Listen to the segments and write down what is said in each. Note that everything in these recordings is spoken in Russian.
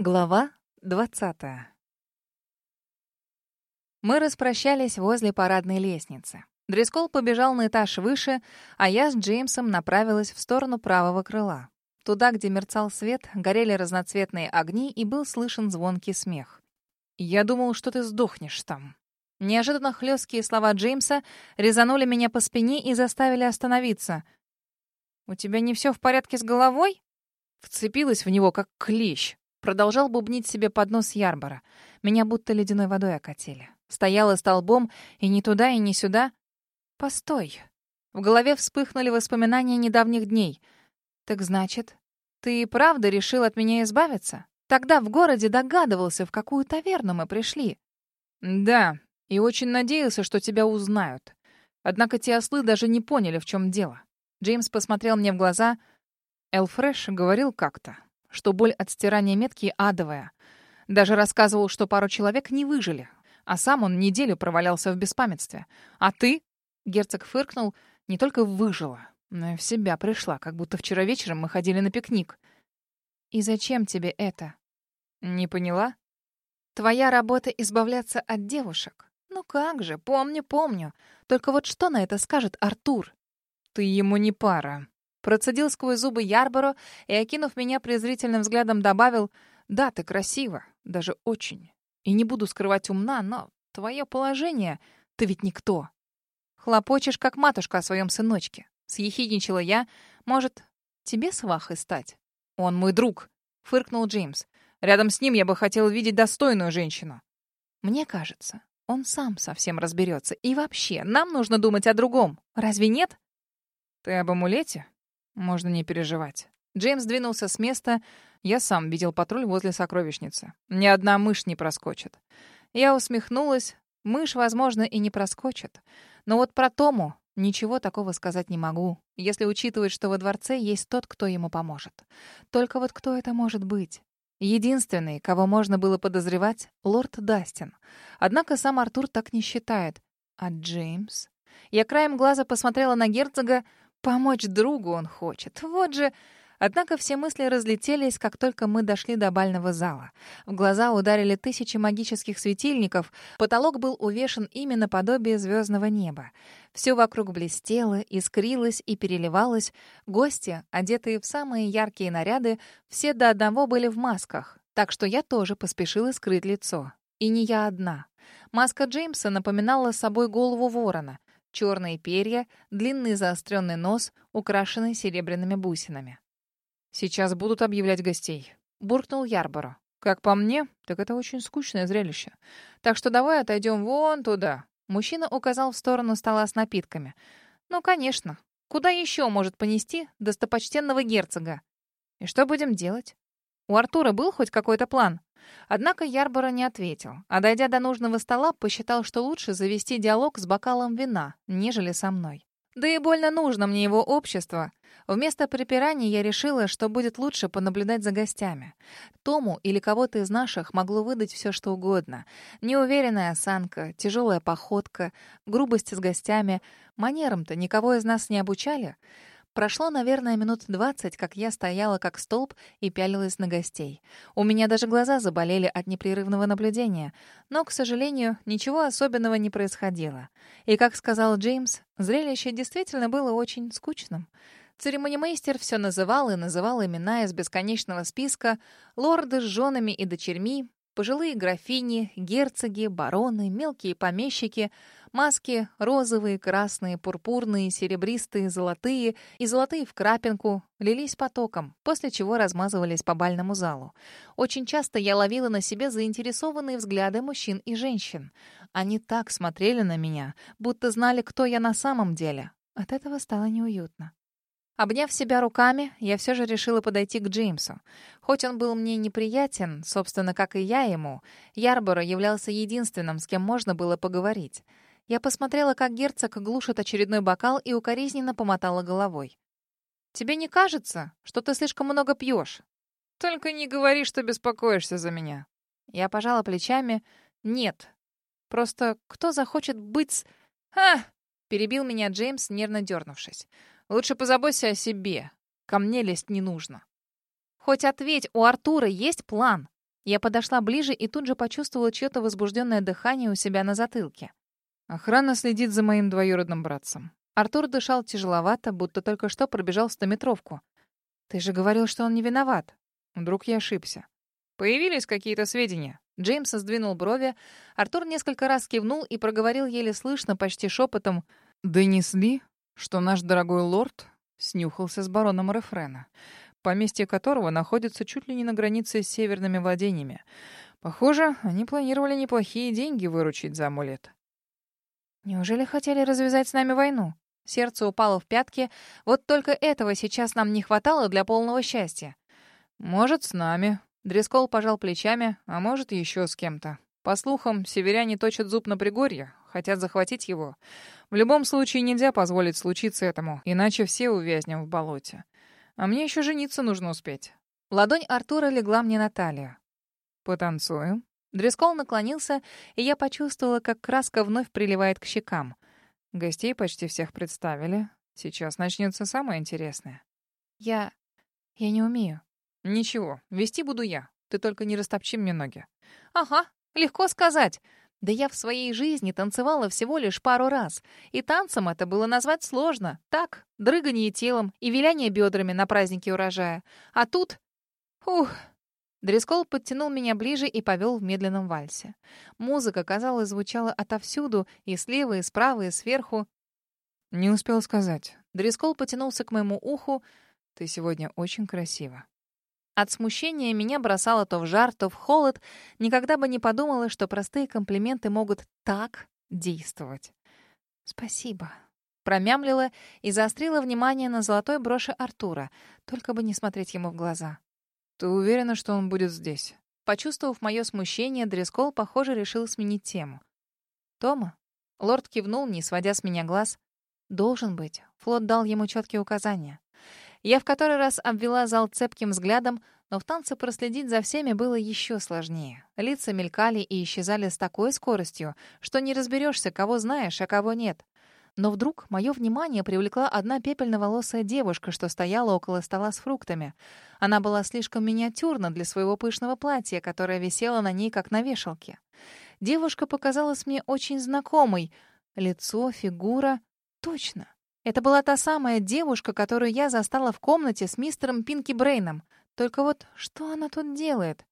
Глава двадцатая. Мы распрощались возле парадной лестницы. Дрескол побежал на этаж выше, а я с Джеймсом направилась в сторону правого крыла. Туда, где мерцал свет, горели разноцветные огни и был слышен звонкий смех. «Я думал, что ты сдохнешь там». Неожиданно хлесткие слова Джеймса резанули меня по спине и заставили остановиться. «У тебя не все в порядке с головой?» Вцепилась в него, как клещ. Продолжал бубнить себе под нос Ярбора. Меня будто ледяной водой окатили. Стояла столбом и ни туда, и ни сюда. Постой. В голове вспыхнули воспоминания недавних дней. Так значит, ты и правда решил от меня избавиться? Тогда в городе догадывался, в какую таверну мы пришли. Да, и очень надеялся, что тебя узнают. Однако те ослы даже не поняли, в чем дело. Джеймс посмотрел мне в глаза. Элфреш говорил как-то что боль от стирания метки адовая. Даже рассказывал, что пару человек не выжили, а сам он неделю провалялся в беспамятстве. А ты, герцог фыркнул, не только выжила, но и в себя пришла, как будто вчера вечером мы ходили на пикник. И зачем тебе это? Не поняла? Твоя работа избавляться от девушек. Ну как же, помню, помню. Только вот что на это скажет Артур? Ты ему не пара, Процедил сквозь зубы Ярборо и, окинув меня презрительным взглядом, добавил «Да, ты красива, даже очень. И не буду скрывать умна, но твое положение, ты ведь никто. Хлопочешь, как матушка о своем сыночке. Съехидничала я. Может, тебе свахой стать? Он мой друг, фыркнул Джеймс. Рядом с ним я бы хотел видеть достойную женщину. Мне кажется, он сам совсем разберется. И вообще, нам нужно думать о другом. Разве нет? Ты об амулете? Можно не переживать. Джеймс двинулся с места. Я сам видел патруль возле сокровищницы. Ни одна мышь не проскочит. Я усмехнулась. Мышь, возможно, и не проскочит. Но вот про Тому ничего такого сказать не могу, если учитывать, что во дворце есть тот, кто ему поможет. Только вот кто это может быть? Единственный, кого можно было подозревать, — лорд Дастин. Однако сам Артур так не считает. А Джеймс? Я краем глаза посмотрела на герцога, Помочь другу он хочет. Вот же... Однако все мысли разлетелись, как только мы дошли до бального зала. В глаза ударили тысячи магических светильников, потолок был увешан именно подобие звездного неба. Все вокруг блестело, искрилось и переливалось. Гости, одетые в самые яркие наряды, все до одного были в масках, так что я тоже поспешила скрыть лицо. И не я одна. Маска Джеймса напоминала собой голову ворона черные перья, длинный заостренный нос, украшенный серебряными бусинами. «Сейчас будут объявлять гостей», — буркнул Ярборо. «Как по мне, так это очень скучное зрелище. Так что давай отойдем вон туда». Мужчина указал в сторону стола с напитками. «Ну, конечно. Куда еще может понести достопочтенного герцога? И что будем делать? У Артура был хоть какой-то план?» Однако Ярбора не ответил, а дойдя до нужного стола, посчитал, что лучше завести диалог с бокалом вина, нежели со мной. Да и больно нужно мне его общество. Вместо припираний я решила, что будет лучше понаблюдать за гостями. Тому или кого-то из наших могло выдать все, что угодно. Неуверенная осанка, тяжелая походка, грубость с гостями. Манерам-то никого из нас не обучали. Прошло, наверное, минут двадцать, как я стояла как столб и пялилась на гостей. У меня даже глаза заболели от непрерывного наблюдения. Но, к сожалению, ничего особенного не происходило. И, как сказал Джеймс, зрелище действительно было очень скучным. Церемонимейстер все называл и называл имена из бесконечного списка, лорды с женами и дочерьми, пожилые графини, герцоги, бароны, мелкие помещики — Маски розовые, красные, пурпурные, серебристые, золотые и золотые в крапинку лились потоком, после чего размазывались по бальному залу. Очень часто я ловила на себе заинтересованные взгляды мужчин и женщин. Они так смотрели на меня, будто знали, кто я на самом деле. От этого стало неуютно. Обняв себя руками, я все же решила подойти к Джеймсу. Хоть он был мне неприятен, собственно, как и я ему, Ярборо являлся единственным, с кем можно было поговорить. Я посмотрела, как герцог глушит очередной бокал и укоризненно помотала головой. «Тебе не кажется, что ты слишком много пьешь?» «Только не говори, что беспокоишься за меня». Я пожала плечами. «Нет. Просто кто захочет быть с...» «Ха!» — перебил меня Джеймс, нервно дернувшись. «Лучше позаботься о себе. Ко мне лезть не нужно». «Хоть ответь, у Артура есть план. Я подошла ближе и тут же почувствовала чье-то возбужденное дыхание у себя на затылке. Охрана следит за моим двоюродным братцем. Артур дышал тяжеловато, будто только что пробежал стометровку. «Ты же говорил, что он не виноват». Вдруг я ошибся. «Появились какие-то сведения?» Джеймс сдвинул брови. Артур несколько раз кивнул и проговорил еле слышно, почти шепотом. «Донесли, что наш дорогой лорд снюхался с бароном Рефрена, поместье которого находится чуть ли не на границе с северными владениями. Похоже, они планировали неплохие деньги выручить за амулет». «Неужели хотели развязать с нами войну?» Сердце упало в пятки. Вот только этого сейчас нам не хватало для полного счастья. «Может, с нами». Дрескол пожал плечами, а может, еще с кем-то. По слухам, северяне точат зуб на Пригорье, хотят захватить его. В любом случае нельзя позволить случиться этому, иначе все увязнем в болоте. А мне еще жениться нужно успеть. Ладонь Артура легла мне на талию. «Потанцуем?» Дрескол наклонился, и я почувствовала, как краска вновь приливает к щекам. Гостей почти всех представили. Сейчас начнется самое интересное. Я... я не умею. Ничего, вести буду я. Ты только не растопчи мне ноги. Ага, легко сказать. Да я в своей жизни танцевала всего лишь пару раз. И танцем это было назвать сложно. Так, дрыгание телом и виляние бедрами на празднике урожая. А тут... Ух... Дрескол подтянул меня ближе и повел в медленном вальсе. Музыка, казалось, звучала отовсюду, и слева, и справа, и сверху. Не успел сказать. Дрескол потянулся к моему уху. «Ты сегодня очень красива». От смущения меня бросало то в жар, то в холод. Никогда бы не подумала, что простые комплименты могут так действовать. «Спасибо», промямлила и заострила внимание на золотой броши Артура, только бы не смотреть ему в глаза. «Ты уверена, что он будет здесь?» Почувствовав мое смущение, Дрескол, похоже, решил сменить тему. «Тома?» Лорд кивнул, не сводя с меня глаз. «Должен быть». Флот дал ему четкие указания. Я в который раз обвела зал цепким взглядом, но в танце проследить за всеми было еще сложнее. Лица мелькали и исчезали с такой скоростью, что не разберешься, кого знаешь, а кого нет. Но вдруг мое внимание привлекла одна пепельноволосая девушка, что стояла около стола с фруктами. Она была слишком миниатюрна для своего пышного платья, которое висело на ней, как на вешалке. Девушка показалась мне очень знакомой. Лицо, фигура... Точно. Это была та самая девушка, которую я застала в комнате с мистером Пинки Брейном. Только вот что она тут делает?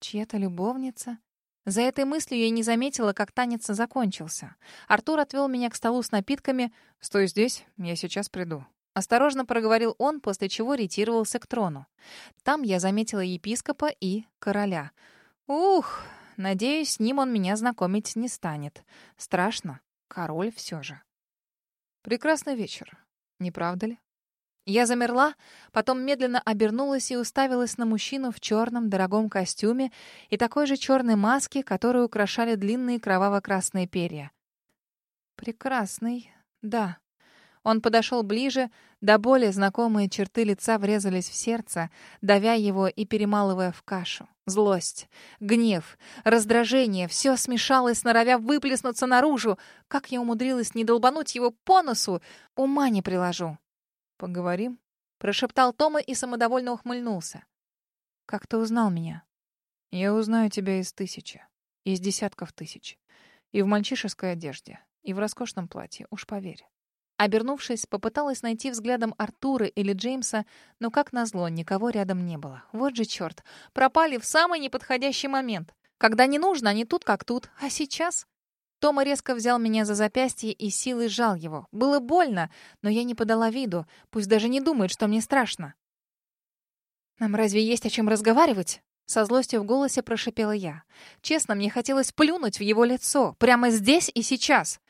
Чья-то любовница? За этой мыслью я не заметила, как танец закончился. Артур отвел меня к столу с напитками. «Стой здесь, я сейчас приду». Осторожно проговорил он, после чего ретировался к трону. Там я заметила епископа и короля. Ух, надеюсь, с ним он меня знакомить не станет. Страшно. Король все же. Прекрасный вечер, не правда ли? Я замерла, потом медленно обернулась и уставилась на мужчину в черном дорогом костюме и такой же черной маске, которую украшали длинные кроваво-красные перья. Прекрасный, да. Он подошел ближе, до боли знакомые черты лица врезались в сердце, давя его и перемалывая в кашу. Злость, гнев, раздражение — все смешалось, норовя выплеснуться наружу. Как я умудрилась не долбануть его по носу, ума не приложу. «Поговорим?» — прошептал Тома и самодовольно ухмыльнулся. «Как ты узнал меня?» «Я узнаю тебя из тысячи, из десятков тысяч. И в мальчишеской одежде, и в роскошном платье, уж поверь». Обернувшись, попыталась найти взглядом Артура или Джеймса, но, как назло, никого рядом не было. Вот же черт, пропали в самый неподходящий момент. Когда не нужно, они тут как тут. А сейчас? Тома резко взял меня за запястье и силой сжал его. Было больно, но я не подала виду. Пусть даже не думает, что мне страшно. «Нам разве есть о чем разговаривать?» Со злостью в голосе прошипела я. Честно, мне хотелось плюнуть в его лицо. Прямо здесь и сейчас.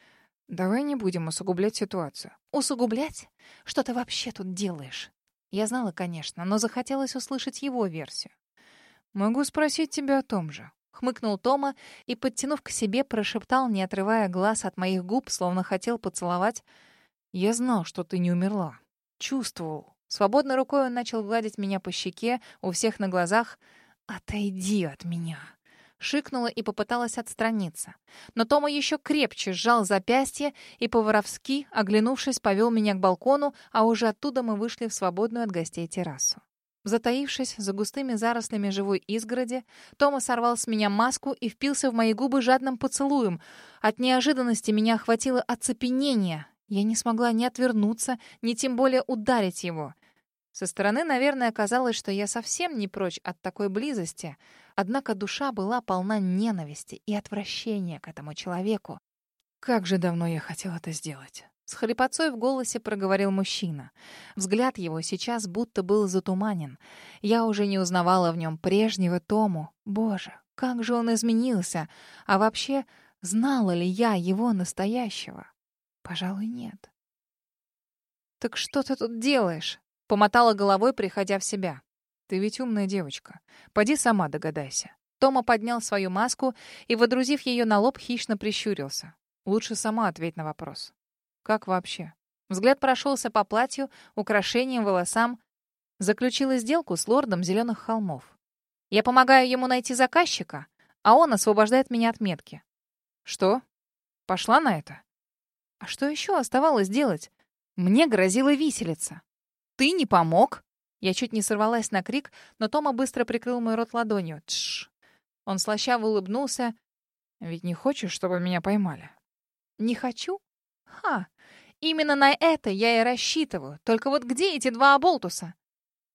«Давай не будем усугублять ситуацию». «Усугублять? Что ты вообще тут делаешь?» Я знала, конечно, но захотелось услышать его версию. «Могу спросить тебя о том же хмыкнул Тома и, подтянув к себе, прошептал, не отрывая глаз от моих губ, словно хотел поцеловать. «Я знал, что ты не умерла. Чувствовал». Свободной рукой он начал гладить меня по щеке, у всех на глазах. «Отойди от меня!» Шикнула и попыталась отстраниться. Но Тома еще крепче сжал запястье и, по-воровски, оглянувшись, повел меня к балкону, а уже оттуда мы вышли в свободную от гостей террасу. Затаившись за густыми зарослями живой изгороди, Тома сорвал с меня маску и впился в мои губы жадным поцелуем. От неожиданности меня охватило оцепенение. Я не смогла ни отвернуться, ни тем более ударить его. Со стороны, наверное, казалось, что я совсем не прочь от такой близости, однако душа была полна ненависти и отвращения к этому человеку. Как же давно я хотел это сделать. С хрипотцой в голосе проговорил мужчина. Взгляд его сейчас будто был затуманен. Я уже не узнавала в нем прежнего Тому. Боже, как же он изменился! А вообще, знала ли я его настоящего? Пожалуй, нет. «Так что ты тут делаешь?» Помотала головой, приходя в себя. «Ты ведь умная девочка. Поди сама догадайся». Тома поднял свою маску и, водрузив ее на лоб, хищно прищурился. «Лучше сама ответь на вопрос. Как вообще? Взгляд прошелся по платью, украшениям, волосам. Заключила сделку с лордом Зеленых холмов. Я помогаю ему найти заказчика, а он освобождает меня от метки. Что? Пошла на это? А что еще оставалось делать? Мне грозила виселица. Ты не помог? Я чуть не сорвалась на крик, но Тома быстро прикрыл мой рот ладонью. Тш. Он слащаво улыбнулся. Ведь не хочешь, чтобы меня поймали? Не хочу? Ха! Именно на это я и рассчитываю. Только вот где эти два оболтуса?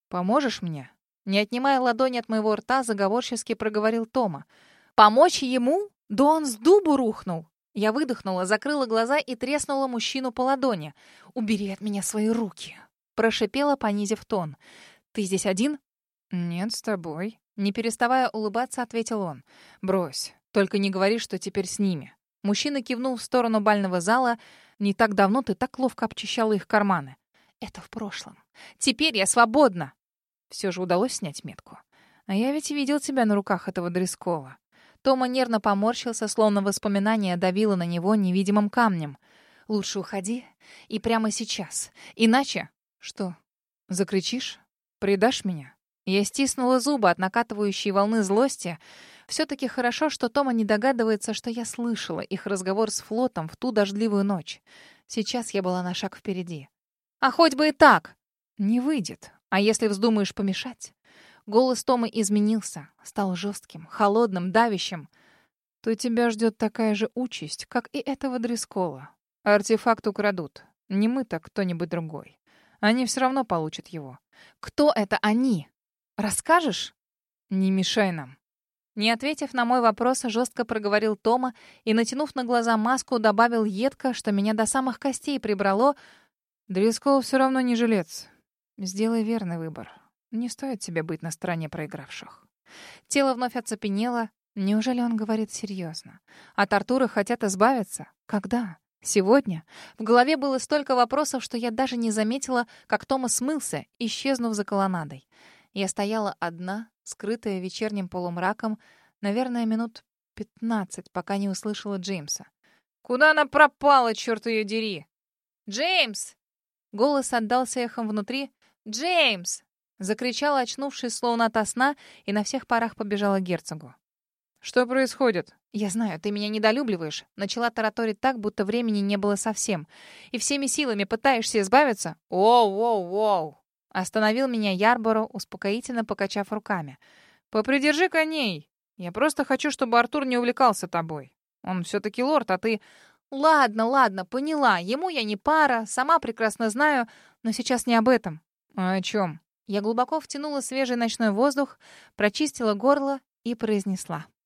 Поможешь мне? Не отнимая ладони от моего рта, заговорчески проговорил Тома. Помочь ему? Да он с дубу рухнул. Я выдохнула, закрыла глаза и треснула мужчину по ладони. «Убери от меня свои руки!» Прошипела, понизив тон. «Ты здесь один?» «Нет, с тобой». Не переставая улыбаться, ответил он. «Брось. Только не говори, что теперь с ними». Мужчина кивнул в сторону бального зала. Не так давно ты так ловко обчищала их карманы. Это в прошлом. Теперь я свободна. Все же удалось снять метку. А я ведь видел тебя на руках этого Дрескова. Тома нервно поморщился, словно воспоминание давило на него невидимым камнем. Лучше уходи. И прямо сейчас. Иначе... Что, закричишь? Предашь меня? Я стиснула зубы от накатывающей волны злости. Все-таки хорошо, что Тома не догадывается, что я слышала их разговор с флотом в ту дождливую ночь. Сейчас я была на шаг впереди. А хоть бы и так! Не выйдет. А если вздумаешь помешать? Голос Томы изменился, стал жестким, холодным, давящим. То тебя ждет такая же участь, как и этого Дрескола. Артефакт украдут. Не мы, так кто-нибудь другой. Они все равно получат его. Кто это они? Расскажешь? Не мешай нам. Не ответив на мой вопрос, жестко проговорил Тома и, натянув на глаза маску, добавил едко, что меня до самых костей прибрало. «Дрискол все равно не жилец. Сделай верный выбор. Не стоит тебе быть на стороне проигравших». Тело вновь оцепенело. Неужели он говорит серьезно? От Артура хотят избавиться? Когда? Сегодня? В голове было столько вопросов, что я даже не заметила, как Тома смылся, исчезнув за колоннадой. Я стояла одна, скрытая вечерним полумраком, наверное, минут пятнадцать, пока не услышала Джеймса. «Куда она пропала, черт ее дери?» «Джеймс!» Голос отдался эхом внутри. «Джеймс!» Закричала, очнувшись, словно ото сна, и на всех парах побежала герцогу. «Что происходит?» «Я знаю, ты меня недолюбливаешь». Начала тараторить так, будто времени не было совсем. «И всеми силами пытаешься избавиться?» «Воу-воу-воу!» Остановил меня Ярборо, успокоительно покачав руками. «Попридержи коней. Я просто хочу, чтобы Артур не увлекался тобой. Он все-таки лорд, а ты...» «Ладно, ладно, поняла. Ему я не пара, сама прекрасно знаю, но сейчас не об этом». «А о чем?» Я глубоко втянула свежий ночной воздух, прочистила горло и произнесла.